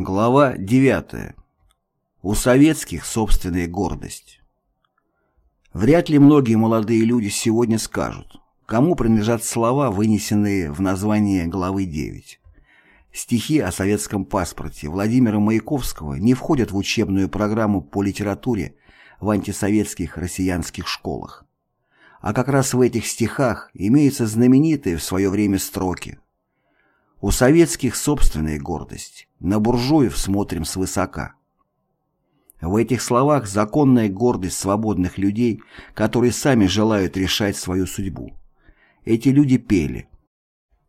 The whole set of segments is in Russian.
Глава 9. У советских собственная гордость. Вряд ли многие молодые люди сегодня скажут, кому принадлежат слова, вынесенные в название главы 9. Стихи о советском паспорте Владимира Маяковского не входят в учебную программу по литературе в антисоветских россиянских школах. А как раз в этих стихах имеются знаменитые в свое время строки у советских собственная гордость, на буржуев смотрим свысока. В этих словах законная гордость свободных людей, которые сами желают решать свою судьбу. Эти люди пели.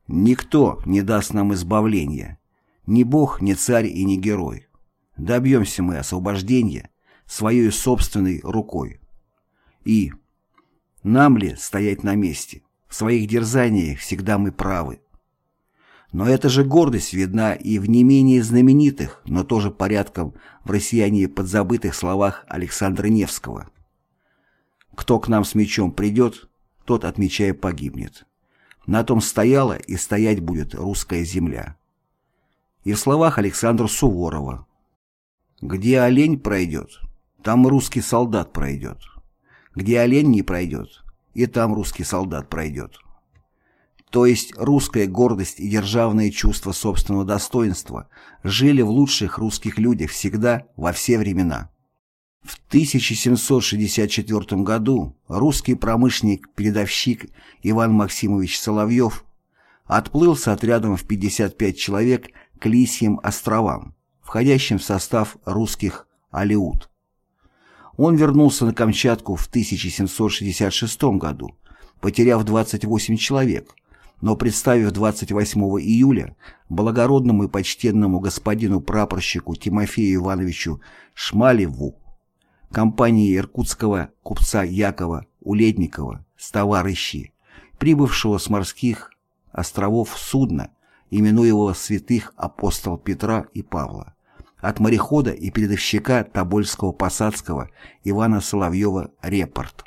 «Никто не даст нам избавления, ни бог, ни царь и ни герой. Добьемся мы освобождения своей собственной рукой». И «Нам ли стоять на месте? В своих дерзаниях всегда мы правы». Но эта же гордость видна и в не менее знаменитых, но тоже порядком в россияне подзабытых словах Александра Невского. «Кто к нам с мечом придет, тот, отмечая, погибнет. На том стояла и стоять будет русская земля». И в словах Александра Суворова. «Где олень пройдет, там русский солдат пройдет. Где олень не пройдет, и там русский солдат пройдет». То есть русская гордость и державное чувство собственного достоинства жили в лучших русских людях всегда, во все времена. В 1764 году русский промышленник-передовщик Иван Максимович Соловьев отплыл с отрядом в 55 человек к Лисьим островам, входящим в состав русских Алеут. Он вернулся на Камчатку в 1766 году, потеряв 28 человек, но представив 28 июля благородному и почтенному господину прапорщику Тимофею Ивановичу Шмалеву, компании иркутского купца Якова Улетникова с товарищи, прибывшего с морских островов судна, именуемого святых апостол Петра и Павла, от морехода и передовщика Тобольского посадского Ивана Соловьева «Репорт».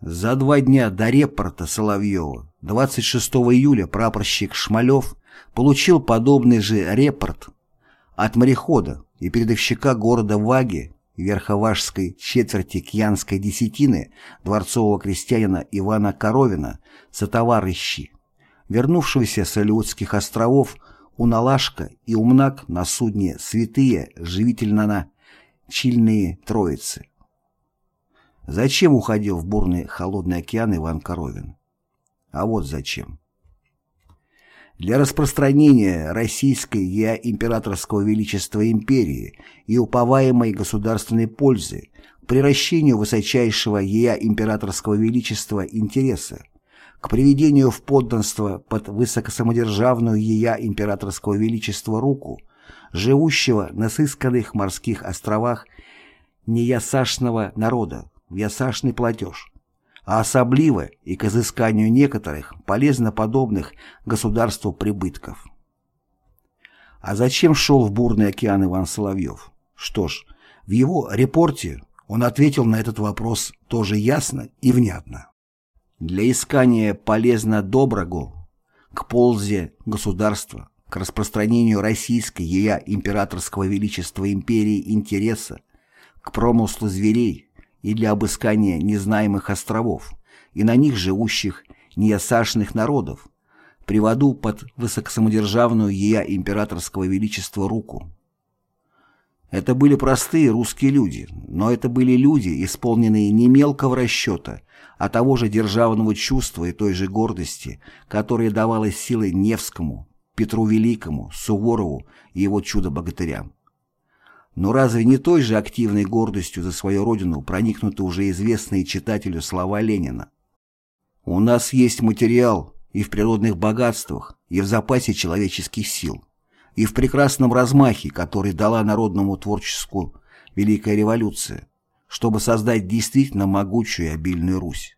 За два дня до репорта Соловьева, 26 июля прапорщик Шмалев получил подобный же репорт от морехода и передовщика города Ваги Верховашской четверти Кьянской десятины дворцового крестьянина Ивана Коровина сотоварищи, вернувшегося с Алиутских островов Уналашка и Умнак на судне «Святые» живительно на Чильные Троицы. Зачем уходил в бурный холодный океан Иван Коровин? А вот зачем. Для распространения российской я императорского величества империи и уповаемой государственной пользы к приращению высочайшего я императорского величества интереса, к приведению в подданство под высокосамодержавную ея императорского величества руку, живущего на сысканных морских островах неясашного народа, в ясашный платеж, а особливо и к изысканию некоторых полезно подобных государству прибытков. А зачем шел в бурный океан Иван Соловьев? Что ж, в его репорте он ответил на этот вопрос тоже ясно и внятно. Для искания полезно доброго к ползе государства, к распространению российской ея императорского величества империи интереса, к промыслу зверей, и для обыскания незнаемых островов и на них живущих неосашных народов, приводу под высокосамодержавную ея императорского величества руку. Это были простые русские люди, но это были люди, исполненные не мелкого расчета, а того же державного чувства и той же гордости, которая давалась силой Невскому, Петру Великому, Суворову и его чудо-богатырям. Но разве не той же активной гордостью за свою родину проникнуты уже известные читателю слова Ленина? У нас есть материал и в природных богатствах, и в запасе человеческих сил, и в прекрасном размахе, который дала народному творчеству Великая революция, чтобы создать действительно могучую и обильную Русь.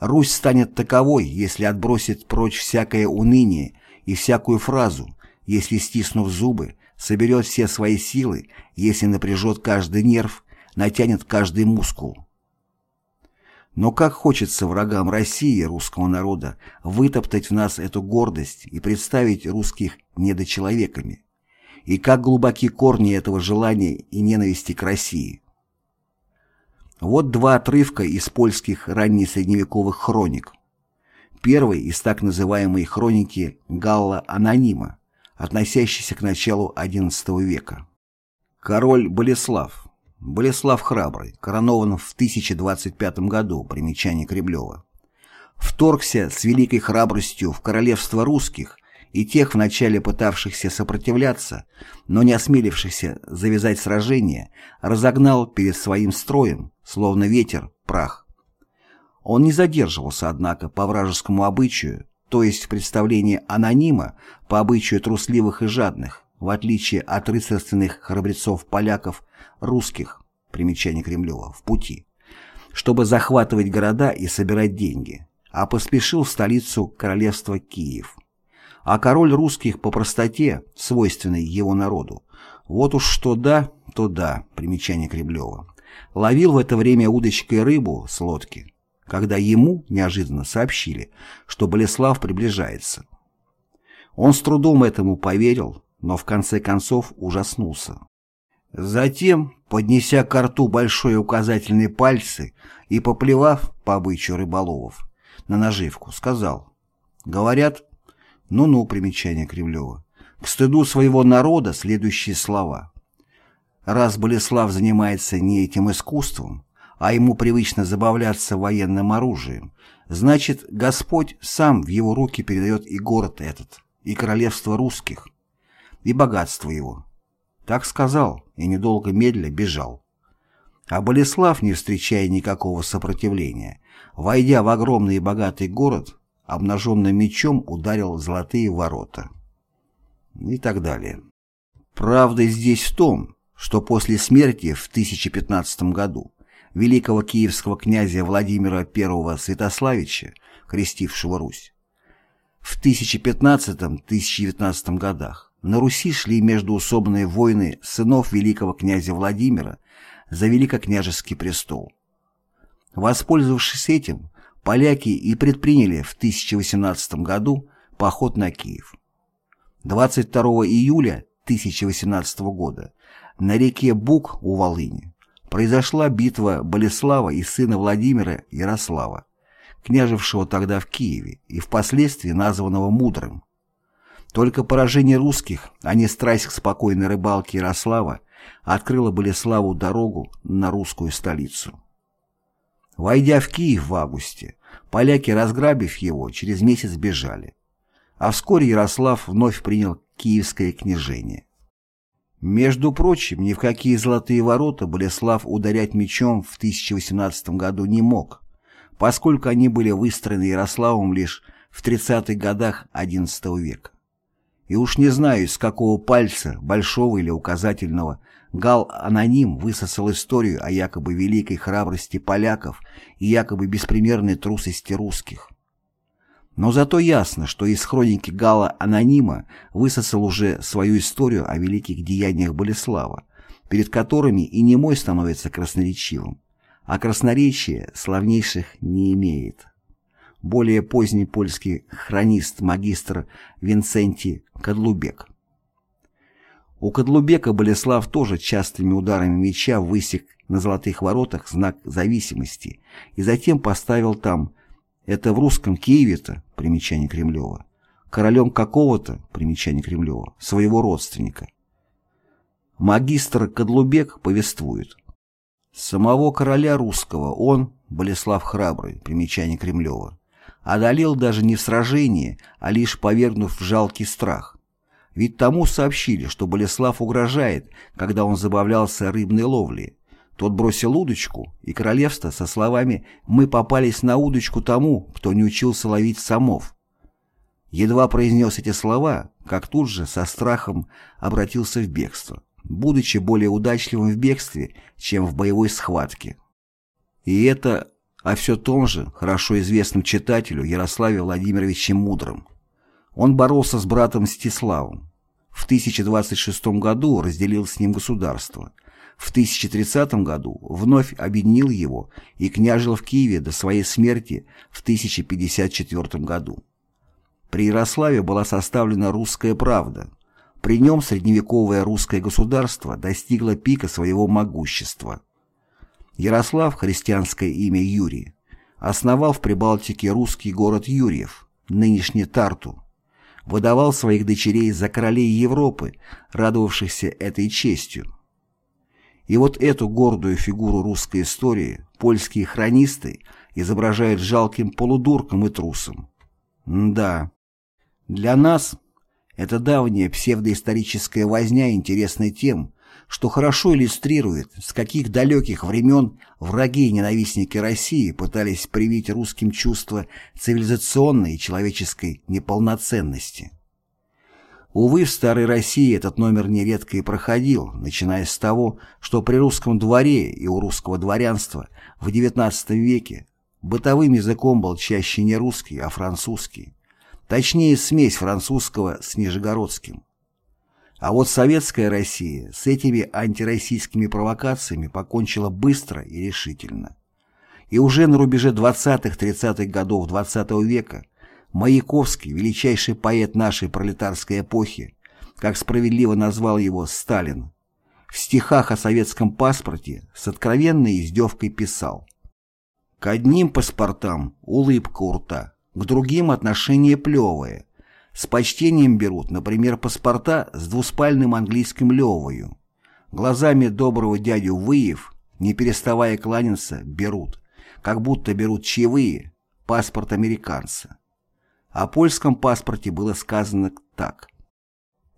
Русь станет таковой, если отбросит прочь всякое уныние и всякую фразу, если, стиснув зубы, соберет все свои силы, если напряжет каждый нерв, натянет каждый мускул. Но как хочется врагам России, русского народа, вытоптать в нас эту гордость и представить русских недочеловеками. и как глубоки корни этого желания и ненависти к России. Вот два отрывка из польских раннесредневековых хроник. Первый из так называемой хроники Галла Анонима, относящейся к началу XI века. Король Болеслав. Болеслав Храбрый, коронован в 1025 году, примечание Кремлева. Вторгся с великой храбростью в королевство русских и тех вначале пытавшихся сопротивляться, но не осмелившихся завязать сражение, разогнал перед своим строем, словно ветер, прах. Он не задерживался, однако, по вражескому обычаю, то есть в представлении анонима по обычаю трусливых и жадных, в отличие от рыцарственных храбрецов-поляков, русских, примечание Кремлева, в пути, чтобы захватывать города и собирать деньги, а поспешил в столицу королевства Киев. А король русских по простоте, свойственной его народу, вот уж что да, то да, примечание Кремлева, ловил в это время удочкой рыбу с лодки, когда ему неожиданно сообщили, что Болеслав приближается. Он с трудом этому поверил, но в конце концов ужаснулся. Затем, поднеся к рту большой указательные пальцы и поплевав по обычаю рыболовов на наживку, сказал «Говорят, ну-ну, примечание Кремлева, к стыду своего народа следующие слова. Раз Болеслав занимается не этим искусством, а ему привычно забавляться военным оружием, значит, Господь сам в его руки передает и город этот, и королевство русских, и богатство его. Так сказал, и недолго медля бежал. А Болеслав, не встречая никакого сопротивления, войдя в огромный и богатый город, обнаженным мечом ударил золотые ворота. И так далее. Правда здесь в том, что после смерти в 1015 году великого киевского князя Владимира I Святославича, крестившего Русь, в 1015-1019 годах на Руси шли междуусобные войны сынов великого князя Владимира за великокняжеский престол. Воспользовавшись этим, поляки и предприняли в 1018 году поход на Киев. 22 июля 1018 года на реке Буг у Волыни произошла битва Болеслава и сына Владимира Ярослава, княжевшего тогда в Киеве и впоследствии названного Мудрым. Только поражение русских, а не страсть к спокойной рыбалке Ярослава, открыло Болеславу дорогу на русскую столицу. Войдя в Киев в августе, поляки, разграбив его, через месяц бежали. А вскоре Ярослав вновь принял киевское княжение. Между прочим, ни в какие золотые ворота Болеслав ударять мечом в 1018 году не мог, поскольку они были выстроены Ярославом лишь в 30-х годах XI века. И уж не знаю, с какого пальца, большого или указательного, Гал-аноним высосал историю о якобы великой храбрости поляков и якобы беспримерной трусости русских. Но зато ясно, что из хроники Гала-анонима высосал уже свою историю о великих деяниях Болеслава, перед которыми и немой становится красноречивым, а красноречие славнейших не имеет более поздний польский хронист-магистр Винцентий Кадлубек. У Кадлубека Болеслав тоже частыми ударами меча высек на золотых воротах знак зависимости и затем поставил там «это в русском Киеве-то» примечание Кремлева, королем какого-то, примечание Кремлева, своего родственника. Магистр Кадлубек повествует. Самого короля русского он, Болеслав Храбрый, примечание Кремлева, одолел даже не в сражении, а лишь повергнув в жалкий страх. Ведь тому сообщили, что Болеслав угрожает, когда он забавлялся рыбной ловлей. Тот бросил удочку, и королевство со словами «Мы попались на удочку тому, кто не учился ловить самов». Едва произнес эти слова, как тут же со страхом обратился в бегство, будучи более удачливым в бегстве, чем в боевой схватке. И это о все том же, хорошо известном читателю Ярославе Владимировиче Мудром. Он боролся с братом Мстиславом. В 1026 году разделил с ним государство. В 1030 году вновь объединил его и княжил в Киеве до своей смерти в 1054 году. При Ярославе была составлена «Русская правда», При нем средневековое русское государство достигло пика своего могущества. Ярослав, христианское имя Юрий, основал в Прибалтике русский город Юрьев, нынешний Тарту, выдавал своих дочерей за королей Европы, радовавшихся этой честью. И вот эту гордую фигуру русской истории польские хронисты изображают жалким полудурком и трусом. М да, для нас эта давняя псевдоисторическая возня интересна тем, что хорошо иллюстрирует, с каких далеких времен враги и ненавистники России пытались привить русским чувство цивилизационной и человеческой неполноценности. Увы, в старой России этот номер нередко и проходил, начиная с того, что при русском дворе и у русского дворянства в XIX веке бытовым языком был чаще не русский, а французский. Точнее, смесь французского с нижегородским. А вот советская Россия с этими антироссийскими провокациями покончила быстро и решительно. И уже на рубеже 20-30-х годов XX -го века Маяковский, величайший поэт нашей пролетарской эпохи, как справедливо назвал его Сталин, в стихах о советском паспорте с откровенной издевкой писал «К одним паспортам улыбка у рта, к другим отношение плевое, с почтением берут, например, паспорта с двуспальным английским левою. Глазами доброго дядю Выев, не переставая кланяться, берут, как будто берут чаевые, паспорт американца. О польском паспорте было сказано так.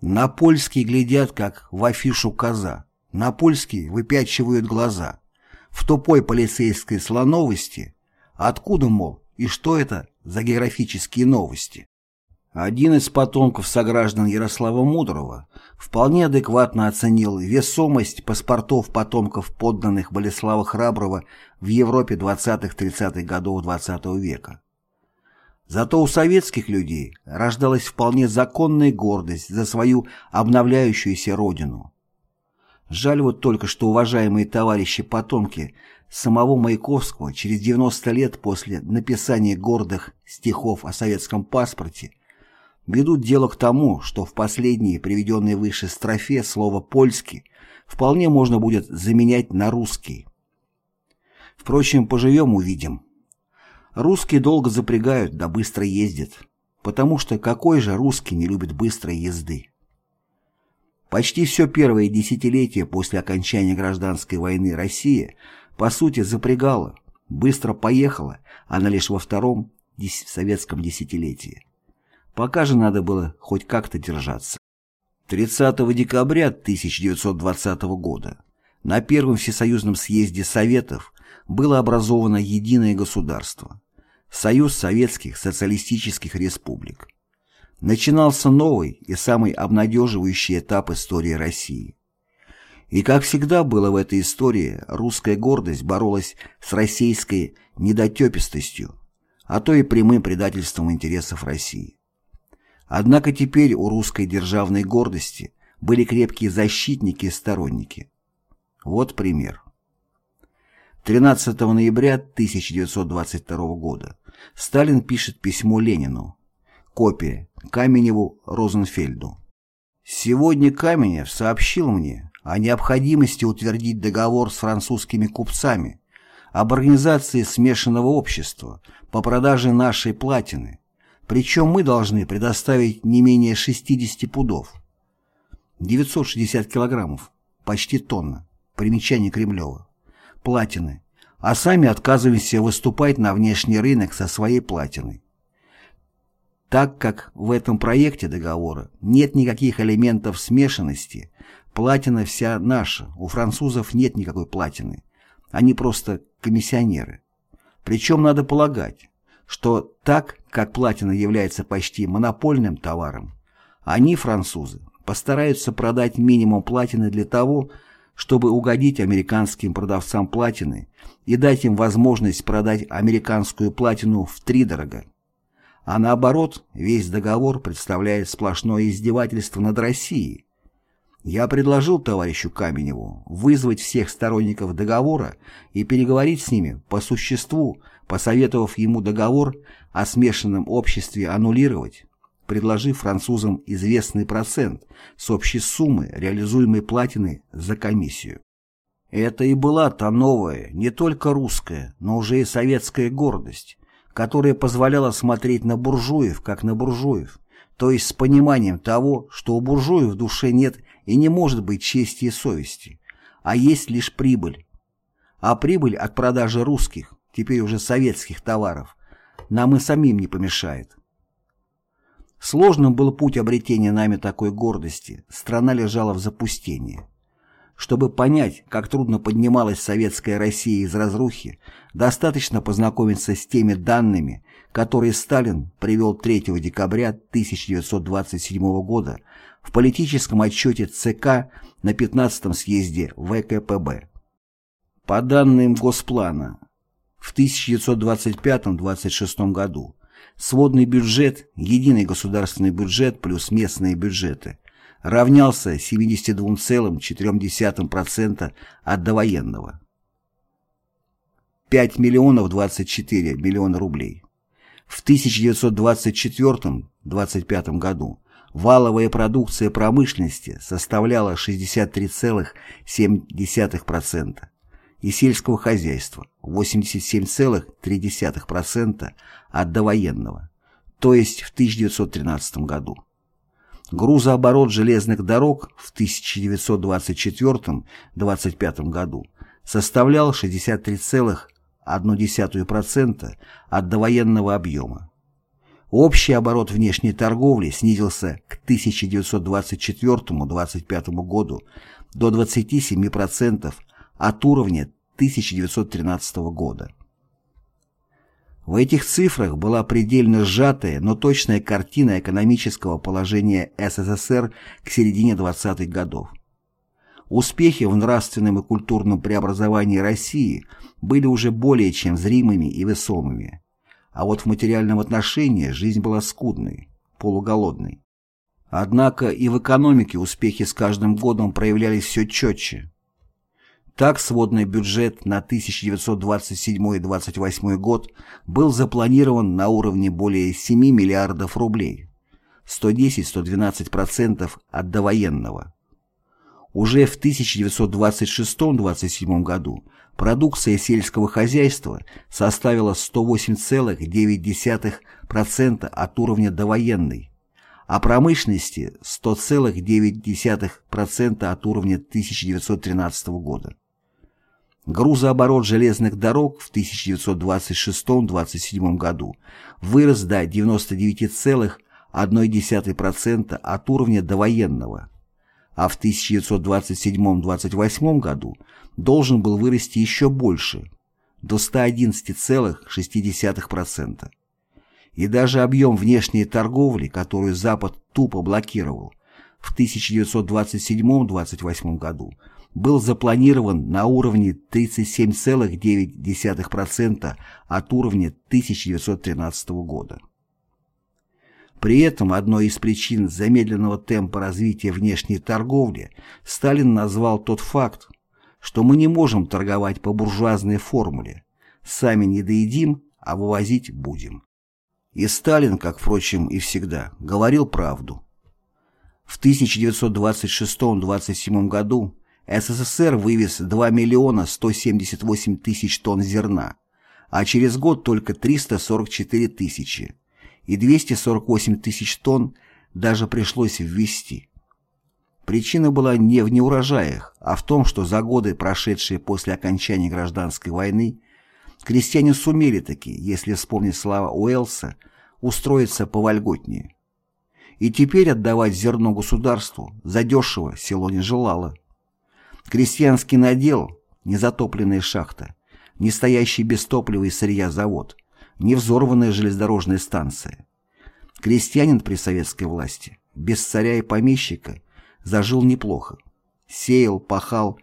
На польский глядят, как в афишу коза, на польский выпячивают глаза. В тупой полицейской слоновости откуда, мол, и что это за географические новости? Один из потомков сограждан Ярослава Мудрого вполне адекватно оценил весомость паспортов потомков подданных Болеслава Храброго в Европе 20-30-х годов XX -го века. Зато у советских людей рождалась вполне законная гордость за свою обновляющуюся родину. Жаль вот только, что уважаемые товарищи-потомки самого Маяковского через 90 лет после написания гордых стихов о советском паспорте ведут дело к тому, что в последней приведенной выше строфе слово «польский» вполне можно будет заменять на «русский». Впрочем, поживем – увидим. Русские долго запрягают, да быстро ездят, потому что какой же русский не любит быстрой езды? Почти все первое десятилетие после окончания гражданской войны Россия, по сути, запрягала, быстро поехала, она лишь во втором советском десятилетии. Пока же надо было хоть как-то держаться. 30 декабря 1920 года на Первом Всесоюзном съезде Советов было образовано единое государство – Союз Советских Социалистических Республик. Начинался новый и самый обнадеживающий этап истории России. И как всегда было в этой истории, русская гордость боролась с российской недотепистостью, а то и прямым предательством интересов России. Однако теперь у русской державной гордости были крепкие защитники и сторонники. Вот пример. 13 ноября 1922 года Сталин пишет письмо Ленину. Копия Каменеву Розенфельду. Сегодня Каменев сообщил мне о необходимости утвердить договор с французскими купцами об организации смешанного общества по продаже нашей платины, причем мы должны предоставить не менее 60 пудов. 960 килограммов, почти тонна, примечание Кремлева, платины, а сами отказываемся выступать на внешний рынок со своей платиной. Так как в этом проекте договора нет никаких элементов смешанности, платина вся наша, у французов нет никакой платины, они просто комиссионеры. Причем надо полагать, что так как платина является почти монопольным товаром, они, французы, постараются продать минимум платины для того, чтобы угодить американским продавцам платины и дать им возможность продать американскую платину втридорога. А наоборот, весь договор представляет сплошное издевательство над Россией. Я предложил товарищу Каменеву вызвать всех сторонников договора и переговорить с ними по существу посоветовав ему договор о смешанном обществе аннулировать, предложив французам известный процент с общей суммы реализуемой платины за комиссию. Это и была та новая, не только русская, но уже и советская гордость, которая позволяла смотреть на буржуев, как на буржуев, то есть с пониманием того, что у буржуев в душе нет и не может быть чести и совести, а есть лишь прибыль. А прибыль от продажи русских, теперь уже советских товаров, нам и самим не помешает. Сложным был путь обретения нами такой гордости, страна лежала в запустении. Чтобы понять, как трудно поднималась советская Россия из разрухи, достаточно познакомиться с теми данными, которые Сталин привел 3 декабря 1927 года в политическом отчете ЦК на 15-м съезде ВКПБ. По данным Госплана, в 1925-26 году сводный бюджет, единый государственный бюджет плюс местные бюджеты равнялся 72,4% от довоенного. 5 миллионов 24 миллиона рублей. В 1924-25 году валовая продукция промышленности составляла 63,7% и сельского хозяйства 87,3% от довоенного, то есть в 1913 году. Грузооборот железных дорог в 1924-25 году составлял 63,1% от довоенного объема. Общий оборот внешней торговли снизился к 1924-25 году до 27% от уровня 1913 года. В этих цифрах была предельно сжатая, но точная картина экономического положения СССР к середине 20-х годов. Успехи в нравственном и культурном преобразовании России были уже более чем зримыми и весомыми, а вот в материальном отношении жизнь была скудной, полуголодной. Однако и в экономике успехи с каждым годом проявлялись все четче. Так, сводный бюджет на 1927-28 год был запланирован на уровне более 7 миллиардов рублей, 110-112% от довоенного. Уже в 1926-27 году продукция сельского хозяйства составила 108,9% от уровня довоенной, а промышленности 100,9% от уровня 1913 года. Грузооборот железных дорог в 1926-27 году вырос до 99,1% от уровня довоенного, а в 1927-28 году должен был вырасти еще больше, до 111,6%. И даже объем внешней торговли, которую Запад тупо блокировал, в 1927-28 году был запланирован на уровне 37,9% от уровня 1913 года. При этом одной из причин замедленного темпа развития внешней торговли Сталин назвал тот факт, что мы не можем торговать по буржуазной формуле «сами не доедим, а вывозить будем». И Сталин, как, впрочем, и всегда, говорил правду. В 1926-27 году СССР вывез 2 миллиона 178 тысяч тонн зерна, а через год только 344 тысячи, и 248 тысяч тонн даже пришлось ввести. Причина была не в неурожаях, а в том, что за годы, прошедшие после окончания гражданской войны, крестьяне сумели таки, если вспомнить слова Уэллса, устроиться повольготнее. И теперь отдавать зерно государству задешево село не желало. Крестьянский надел, незатопленная шахта, не стоящий без топлива и сырья завод, не взорванная железнодорожная станция. Крестьянин при советской власти, без царя и помещика, зажил неплохо. Сеял, пахал,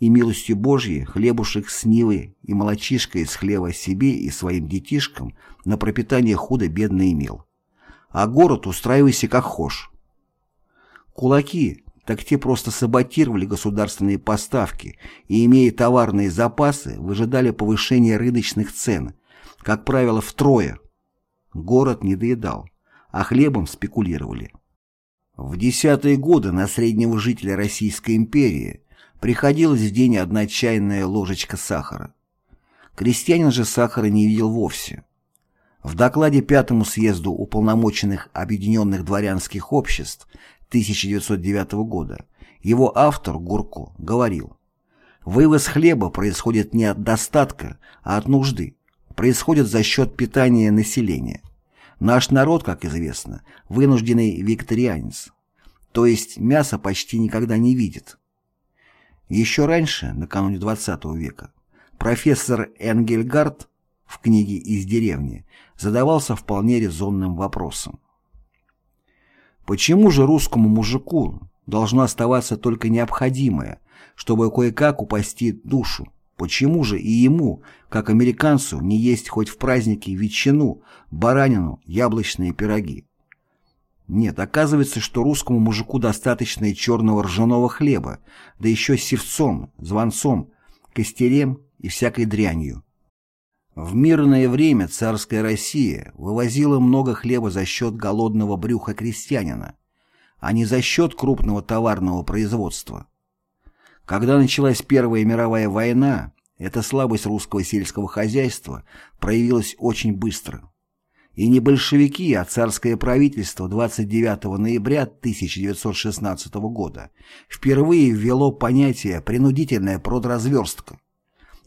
и милостью Божьей хлебушек с Нивы и молочишка из хлева себе и своим детишкам на пропитание худо-бедно имел. А город устраивайся как хошь. Кулаки, так те просто саботировали государственные поставки и, имея товарные запасы, выжидали повышения рыночных цен, как правило, втрое. Город не доедал, а хлебом спекулировали. В десятые годы на среднего жителя Российской империи приходилось в день одна чайная ложечка сахара. Крестьянин же сахара не видел вовсе. В докладе Пятому съезду уполномоченных Объединенных дворянских обществ 1909 года его автор Гурко говорил «Вывоз хлеба происходит не от достатка, а от нужды, происходит за счет питания населения. Наш народ, как известно, вынужденный викторианец, то есть мясо почти никогда не видит». Еще раньше, накануне XX века, профессор Энгельгард в книге «Из деревни» задавался вполне резонным вопросом. Почему же русскому мужику должно оставаться только необходимое, чтобы кое-как упасти душу? Почему же и ему, как американцу, не есть хоть в празднике ветчину, баранину, яблочные пироги? Нет, оказывается, что русскому мужику достаточно и черного ржаного хлеба, да еще с севцом, звонцом, костерем и всякой дрянью. В мирное время царская Россия вывозила много хлеба за счет голодного брюха крестьянина, а не за счет крупного товарного производства. Когда началась Первая мировая война, эта слабость русского сельского хозяйства проявилась очень быстро. И не большевики, а царское правительство 29 ноября 1916 года впервые ввело понятие «принудительная продразверстка»,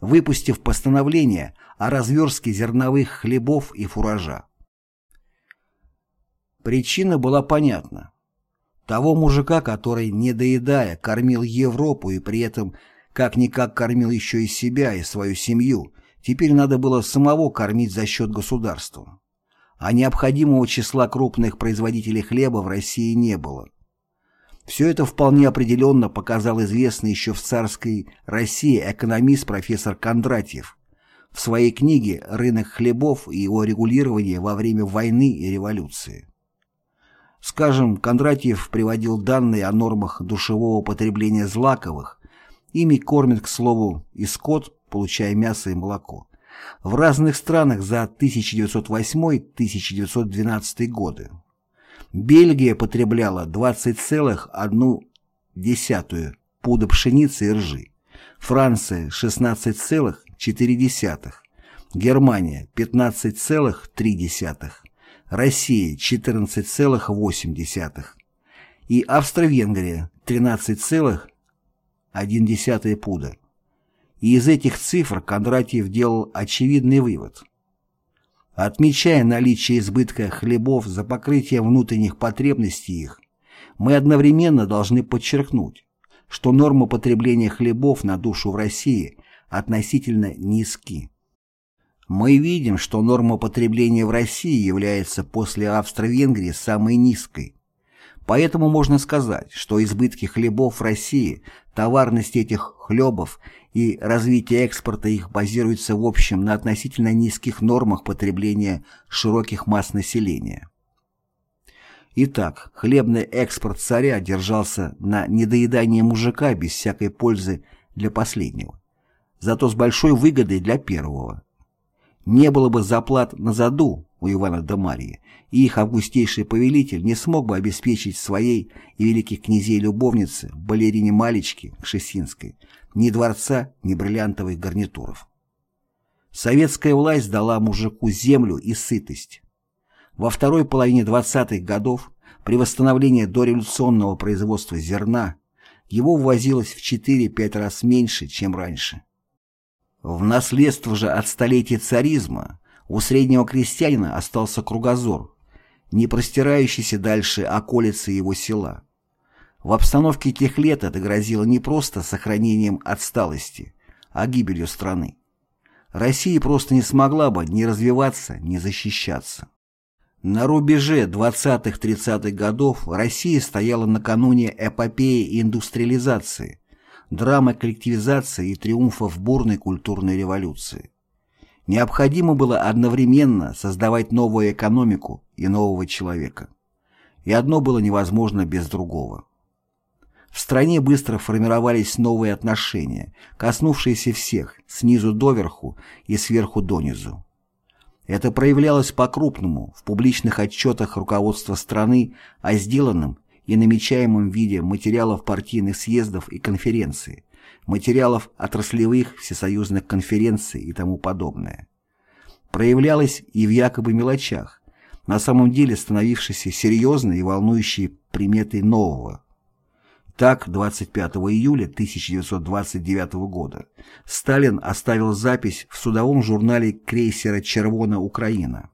выпустив постановление о разверстке зерновых хлебов и фуража. Причина была понятна. Того мужика, который, не доедая, кормил Европу и при этом как-никак кормил еще и себя, и свою семью, теперь надо было самого кормить за счет государства. А необходимого числа крупных производителей хлеба в России не было. Все это вполне определенно показал известный еще в царской России экономист профессор Кондратьев в своей книге «Рынок хлебов и его регулирование во время войны и революции». Скажем, Кондратьев приводил данные о нормах душевого потребления злаковых, ими кормят, к слову, и скот, получая мясо и молоко, в разных странах за 1908-1912 годы. Бельгия потребляла 20,1 пуда пшеницы и ржи, Франция 16,4, Германия 15,3, Россия 14,8 и Австро-Венгрия 13,1 пуда. И из этих цифр Кондратьев делал очевидный вывод – Отмечая наличие избытка хлебов за покрытие внутренних потребностей их, мы одновременно должны подчеркнуть, что нормы потребления хлебов на душу в России относительно низки. Мы видим, что норма потребления в России является после Австро-Венгрии самой низкой. Поэтому можно сказать, что избытки хлебов в России, товарность этих хлебов и развитие экспорта их базируется в общем на относительно низких нормах потребления широких масс населения. Итак, хлебный экспорт царя держался на недоедании мужика без всякой пользы для последнего, зато с большой выгодой для первого. Не было бы заплат на заду у Ивана да Марии, и их августейший повелитель не смог бы обеспечить своей и великих князей любовнице, балерине Малечке Кшесинской, ни дворца, ни бриллиантовых гарнитуров. Советская власть дала мужику землю и сытость. Во второй половине 20-х годов при восстановлении дореволюционного производства зерна его ввозилось в 4-5 раз меньше, чем раньше. В наследство же от столетий царизма у среднего крестьянина остался кругозор, не простирающийся дальше околицы его села. В обстановке тех лет это грозило не просто сохранением отсталости, а гибелью страны. Россия просто не смогла бы ни развиваться, ни защищаться. На рубеже 20-30-х годов Россия стояла накануне эпопеи индустриализации, драмы коллективизации и триумфов бурной культурной революции. Необходимо было одновременно создавать новую экономику и нового человека. И одно было невозможно без другого. В стране быстро формировались новые отношения, коснувшиеся всех, снизу доверху и сверху донизу. Это проявлялось по-крупному в публичных отчетах руководства страны о сделанном и намечаемом виде материалов партийных съездов и конференций, материалов отраслевых всесоюзных конференций и тому подобное. Проявлялось и в якобы мелочах, на самом деле становившейся серьезной и волнующей приметой нового. Так, 25 июля 1929 года Сталин оставил запись в судовом журнале крейсера «Червона Украина».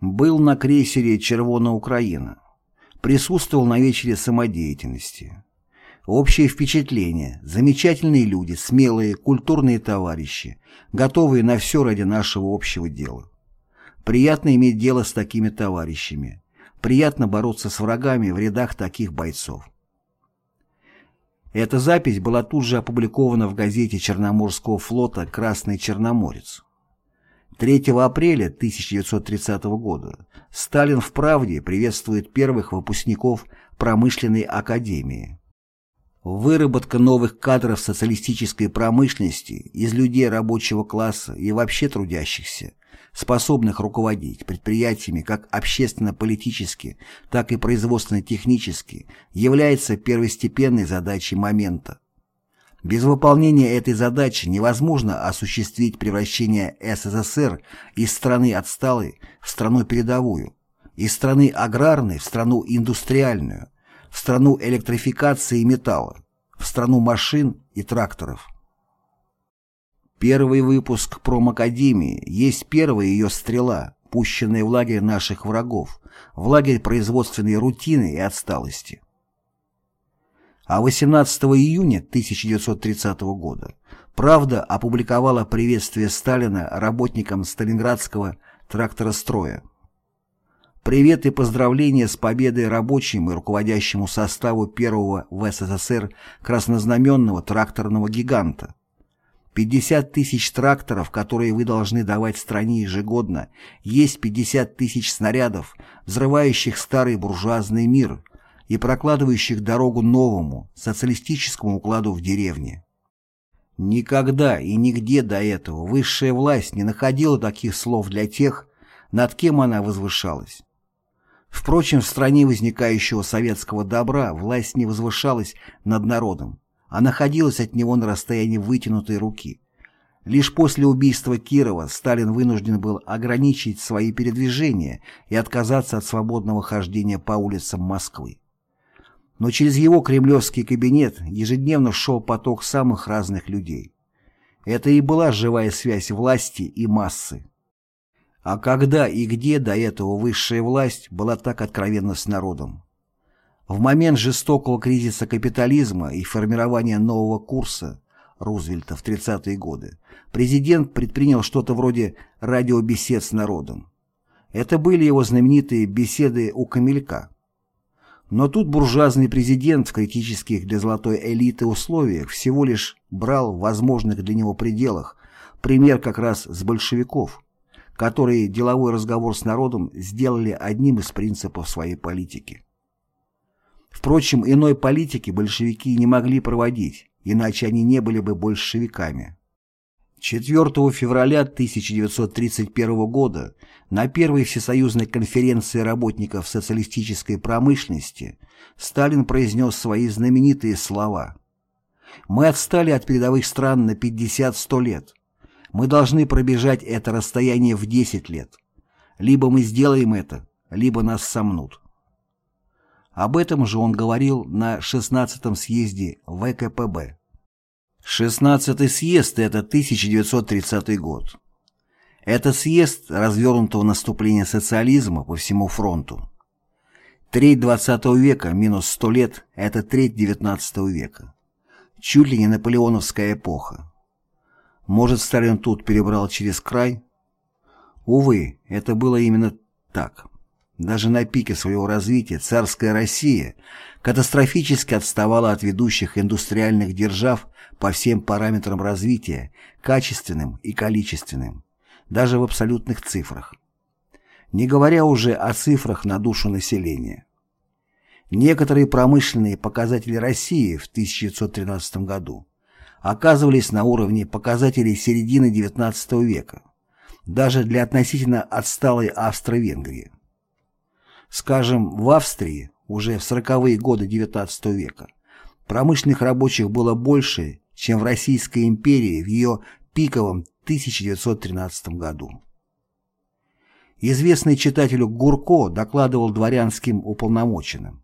Был на крейсере «Червона Украина». Присутствовал на вечере самодеятельности. Общее впечатление – замечательные люди, смелые, культурные товарищи, готовые на все ради нашего общего дела. Приятно иметь дело с такими товарищами. Приятно бороться с врагами в рядах таких бойцов. Эта запись была тут же опубликована в газете Черноморского флота «Красный Черноморец». 3 апреля 1930 года Сталин в «Правде» приветствует первых выпускников промышленной академии. Выработка новых кадров социалистической промышленности из людей рабочего класса и вообще трудящихся – способных руководить предприятиями как общественно-политически, так и производственно-технически, является первостепенной задачей момента. Без выполнения этой задачи невозможно осуществить превращение СССР из страны отсталой в страну передовую, из страны аграрной в страну индустриальную, в страну электрификации и металла, в страну машин и тракторов. Первый выпуск промакадемии есть первая ее стрела, пущенная в лагерь наших врагов, в лагерь производственной рутины и отсталости. А 18 июня 1930 года «Правда» опубликовала приветствие Сталина работникам Сталинградского тракторостроя. Привет и поздравления с победой рабочим и руководящему составу первого в СССР краснознаменного тракторного гиганта, 50 тысяч тракторов, которые вы должны давать стране ежегодно, есть 50 тысяч снарядов, взрывающих старый буржуазный мир и прокладывающих дорогу новому, социалистическому укладу в деревне. Никогда и нигде до этого высшая власть не находила таких слов для тех, над кем она возвышалась. Впрочем, в стране возникающего советского добра власть не возвышалась над народом а находилась от него на расстоянии вытянутой руки. Лишь после убийства Кирова Сталин вынужден был ограничить свои передвижения и отказаться от свободного хождения по улицам Москвы. Но через его кремлевский кабинет ежедневно шел поток самых разных людей. Это и была живая связь власти и массы. А когда и где до этого высшая власть была так откровенна с народом? В момент жестокого кризиса капитализма и формирования нового курса Рузвельта в 30-е годы президент предпринял что-то вроде радиобесед с народом. Это были его знаменитые беседы у Камелька. Но тут буржуазный президент в критических для золотой элиты условиях всего лишь брал в возможных для него пределах пример как раз с большевиков, которые деловой разговор с народом сделали одним из принципов своей политики. Впрочем, иной политики большевики не могли проводить, иначе они не были бы большевиками. 4 февраля 1931 года на первой всесоюзной конференции работников социалистической промышленности Сталин произнес свои знаменитые слова «Мы отстали от передовых стран на 50-100 лет. Мы должны пробежать это расстояние в 10 лет. Либо мы сделаем это, либо нас сомнут». Об этом же он говорил на 16-м съезде ВКПБ. 16-й съезд – это 1930 год. Это съезд развернутого наступления социализма по всему фронту. Треть 20 века минус 100 лет – это треть 19 века. Чуть ли не наполеоновская эпоха. Может, Сталин тут перебрал через край? Увы, это было именно так. Даже на пике своего развития царская Россия катастрофически отставала от ведущих индустриальных держав по всем параметрам развития, качественным и количественным, даже в абсолютных цифрах. Не говоря уже о цифрах на душу населения. Некоторые промышленные показатели России в 1913 году оказывались на уровне показателей середины XIX века, даже для относительно отсталой Австро-Венгрии. Скажем, в Австрии уже в 40-е годы XIX века промышленных рабочих было больше, чем в Российской империи в ее пиковом 1913 году. Известный читателю Гурко докладывал дворянским уполномоченным.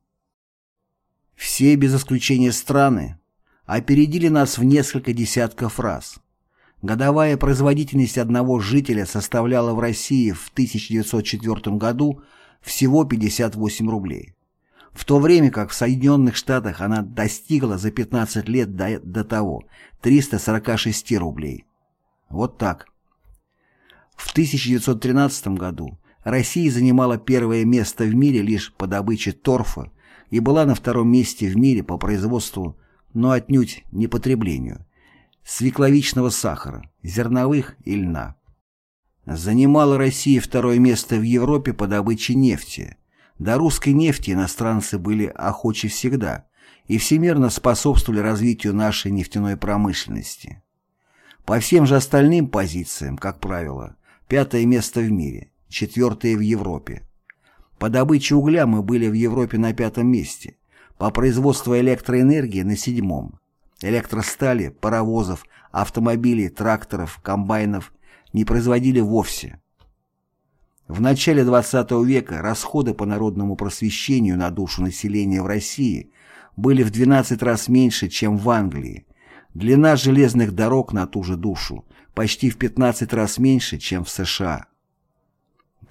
Все, без исключения страны, опередили нас в несколько десятков раз. Годовая производительность одного жителя составляла в России в 1904 году всего 58 рублей, в то время как в Соединенных Штатах она достигла за 15 лет до, до того 346 рублей. Вот так. В 1913 году Россия занимала первое место в мире лишь по добыче торфа и была на втором месте в мире по производству, но отнюдь не потреблению, свекловичного сахара, зерновых и льна. Занимала Россия второе место в Европе по добыче нефти. До русской нефти иностранцы были охочи всегда и всемирно способствовали развитию нашей нефтяной промышленности. По всем же остальным позициям, как правило, пятое место в мире, четвертое в Европе. По добыче угля мы были в Европе на пятом месте, по производству электроэнергии на седьмом, электростали, паровозов, автомобилей, тракторов, комбайнов не производили вовсе. В начале XX века расходы по народному просвещению на душу населения в России были в 12 раз меньше, чем в Англии. Длина железных дорог на ту же душу почти в 15 раз меньше, чем в США.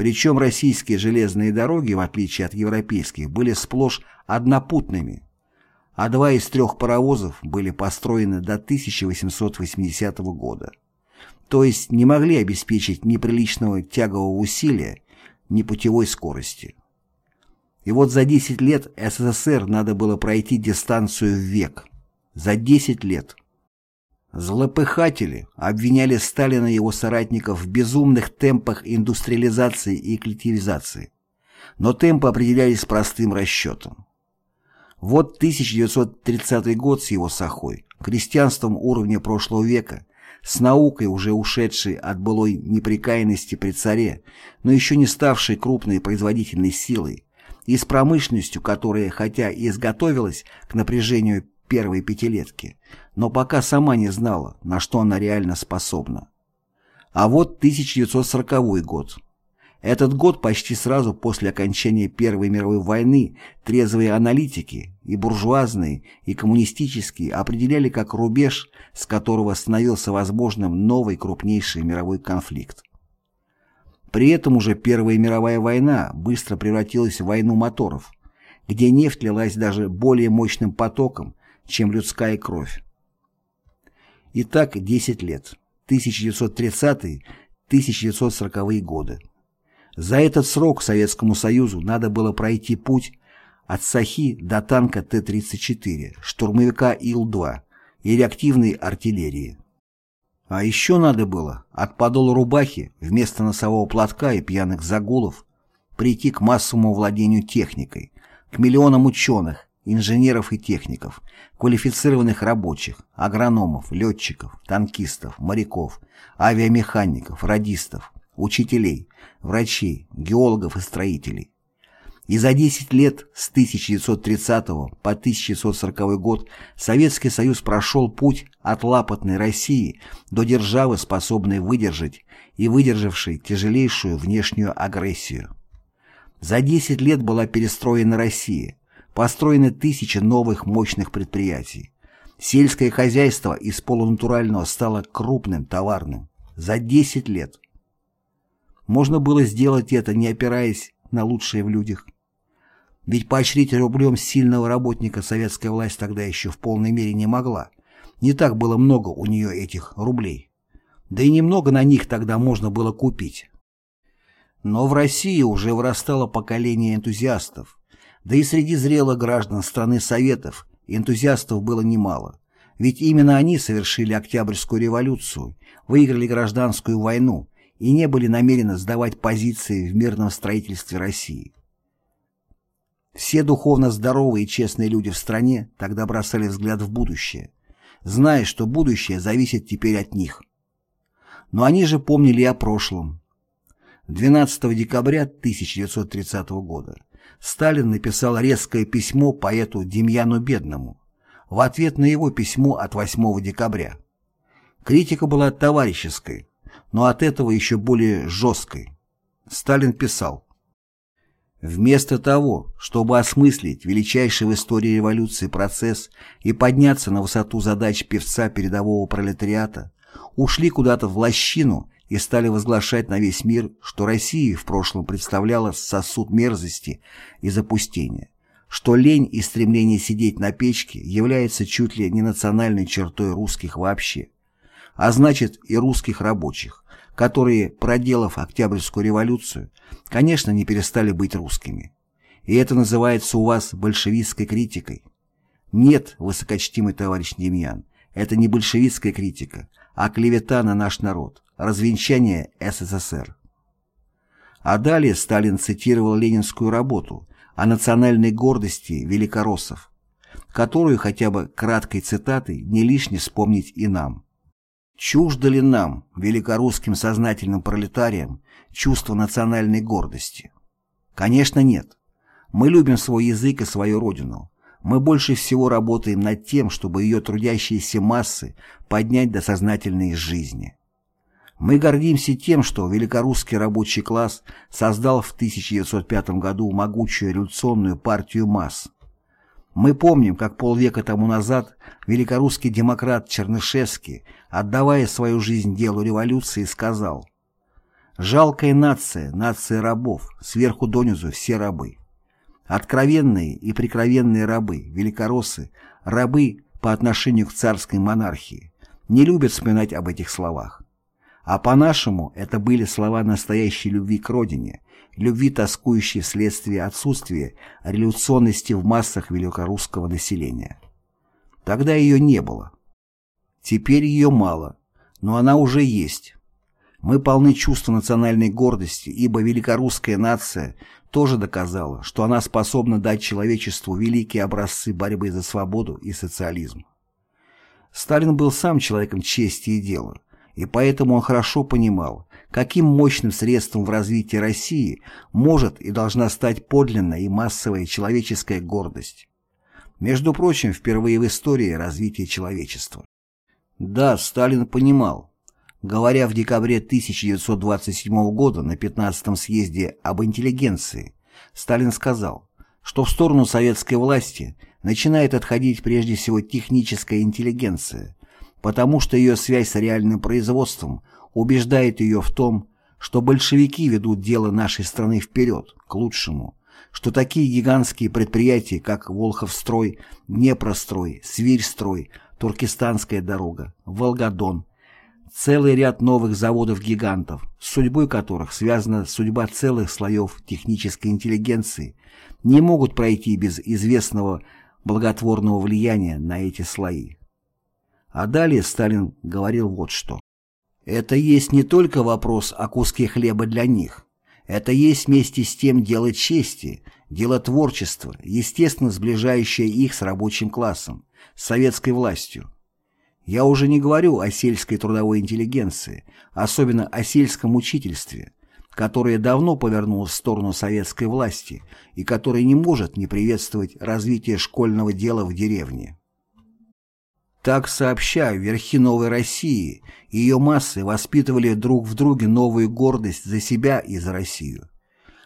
Причем российские железные дороги, в отличие от европейских, были сплошь однопутными, а два из трех паровозов были построены до 1880 года. То есть не могли обеспечить ни приличного тягового усилия, ни путевой скорости. И вот за 10 лет СССР надо было пройти дистанцию в век. За 10 лет. Злопыхатели обвиняли Сталина и его соратников в безумных темпах индустриализации и коллективизации. Но темпы определялись простым расчетом. Вот 1930 год с его сахой, крестьянством уровня прошлого века, с наукой, уже ушедшей от былой неприкаянности при царе, но еще не ставшей крупной производительной силой, и с промышленностью, которая, хотя и изготовилась к напряжению первой пятилетки, но пока сама не знала, на что она реально способна. А вот 1940 год. Этот год почти сразу после окончания Первой мировой войны трезвые аналитики, и буржуазные, и коммунистические, определяли как рубеж, с которого становился возможным новый крупнейший мировой конфликт. При этом уже Первая мировая война быстро превратилась в войну моторов, где нефть лилась даже более мощным потоком, чем людская кровь. Итак, 10 лет. 1930-1940 годы. За этот срок Советскому Союзу надо было пройти путь от Сахи до танка Т-34, штурмовика Ил-2 и реактивной артиллерии. А еще надо было от подола рубахи вместо носового платка и пьяных загулов прийти к массовому владению техникой, к миллионам ученых, инженеров и техников, квалифицированных рабочих, агрономов, летчиков, танкистов, моряков, авиамехаников, радистов, учителей, врачей, геологов и строителей. И за 10 лет с 1930 по 1940 год Советский Союз прошел путь от лапотной России до державы, способной выдержать и выдержавшей тяжелейшую внешнюю агрессию. За 10 лет была перестроена Россия, построены тысячи новых мощных предприятий. Сельское хозяйство из полунатурального стало крупным, товарным. За 10 лет. Можно было сделать это, не опираясь на лучшее в людях. Ведь поощрить рублем сильного работника советская власть тогда еще в полной мере не могла. Не так было много у нее этих рублей. Да и немного на них тогда можно было купить. Но в России уже вырастало поколение энтузиастов. Да и среди зрелых граждан страны Советов энтузиастов было немало. Ведь именно они совершили Октябрьскую революцию, выиграли гражданскую войну, и не были намерены сдавать позиции в мирном строительстве России. Все духовно здоровые и честные люди в стране тогда бросали взгляд в будущее, зная, что будущее зависит теперь от них. Но они же помнили о прошлом, 12 декабря 1930 года Сталин написал резкое письмо поэту Демьяну Бедному в ответ на его письмо от 8 декабря. Критика была товарищеской, но от этого еще более жесткой. Сталин писал Вместо того, чтобы осмыслить величайший в истории революции процесс и подняться на высоту задач певца передового пролетариата, ушли куда-то в лощину и стали возглашать на весь мир, что Россия в прошлом представляла сосуд мерзости и запустения, что лень и стремление сидеть на печке является чуть ли не национальной чертой русских вообще, а значит и русских рабочих которые, проделав Октябрьскую революцию, конечно, не перестали быть русскими. И это называется у вас большевистской критикой. Нет, высокочтимый товарищ Демьян, это не большевистская критика, а клевета на наш народ, развенчание СССР. А далее Сталин цитировал ленинскую работу о национальной гордости великороссов, которую хотя бы краткой цитатой не лишне вспомнить и нам. Чуждо ли нам, великорусским сознательным пролетариям, чувство национальной гордости? Конечно, нет. Мы любим свой язык и свою родину. Мы больше всего работаем над тем, чтобы ее трудящиеся массы поднять до сознательной жизни. Мы гордимся тем, что великорусский рабочий класс создал в 1905 году могучую революционную партию масс, мы помним, как полвека тому назад великорусский демократ Чернышевский, отдавая свою жизнь делу революции, сказал «Жалкая нация, нация рабов, сверху донизу все рабы. Откровенные и прикровенные рабы, великороссы, рабы по отношению к царской монархии, не любят вспоминать об этих словах. А по-нашему это были слова настоящей любви к родине, любви тоскующей вследствие отсутствия революционности в массах великорусского населения. Тогда ее не было. Теперь ее мало, но она уже есть. Мы полны чувства национальной гордости, ибо великорусская нация тоже доказала, что она способна дать человечеству великие образцы борьбы за свободу и социализм. Сталин был сам человеком чести и дела, и поэтому он хорошо понимал, каким мощным средством в развитии России может и должна стать подлинная и массовая человеческая гордость. Между прочим, впервые в истории развития человечества. Да, Сталин понимал, говоря в декабре 1927 года на 15-м съезде об интеллигенции, Сталин сказал, что в сторону советской власти начинает отходить прежде всего техническая интеллигенция, потому что ее связь с реальным производством убеждает ее в том, что большевики ведут дело нашей страны вперед, к лучшему, что такие гигантские предприятия, как Волховстрой, Днепрострой, Свирьстрой, Туркестанская дорога, Волгодон, целый ряд новых заводов-гигантов, с судьбой которых связана судьба целых слоев технической интеллигенции, не могут пройти без известного благотворного влияния на эти слои. А далее Сталин говорил вот что. Это есть не только вопрос о куске хлеба для них. Это есть вместе с тем дело чести, дело творчества, естественно сближающее их с рабочим классом, с советской властью. Я уже не говорю о сельской трудовой интеллигенции, особенно о сельском учительстве, которое давно повернулось в сторону советской власти и которое не может не приветствовать развитие школьного дела в деревне. Так сообща, верхи новой России ее массы воспитывали друг в друге новую гордость за себя и за Россию.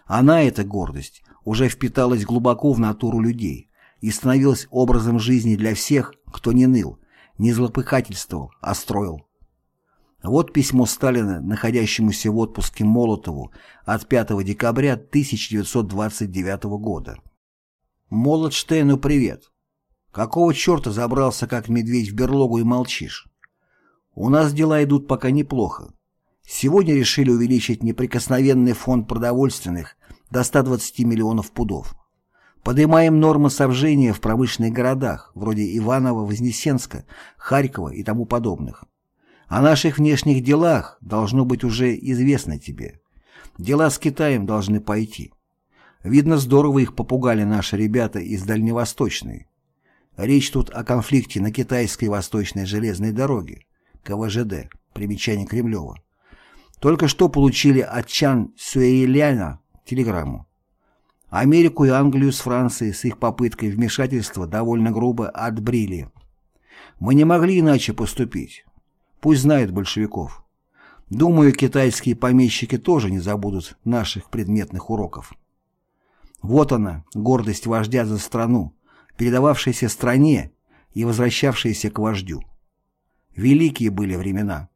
Она, эта гордость, уже впиталась глубоко в натуру людей и становилась образом жизни для всех, кто не ныл, не злопыхательствовал, а строил. Вот письмо Сталина, находящемуся в отпуске Молотову от 5 декабря 1929 года. Молотштейну привет. Какого черта забрался, как медведь, в берлогу и молчишь? У нас дела идут пока неплохо. Сегодня решили увеличить неприкосновенный фонд продовольственных до 120 миллионов пудов. Поднимаем нормы снабжения в промышленных городах, вроде Иваново, Вознесенска, Харькова и тому подобных. О наших внешних делах должно быть уже известно тебе. Дела с Китаем должны пойти. Видно, здорово их попугали наши ребята из Дальневосточной. Речь тут о конфликте на китайской восточной железной дороге, КВЖД, примечание Кремлева. Только что получили от Чан Сюэйляна телеграмму. Америку и Англию с Францией с их попыткой вмешательства довольно грубо отбрили. Мы не могли иначе поступить. Пусть знают большевиков. Думаю, китайские помещики тоже не забудут наших предметных уроков. Вот она, гордость вождя за страну, передававшаяся стране и возвращавшаяся к вождю. Великие были времена.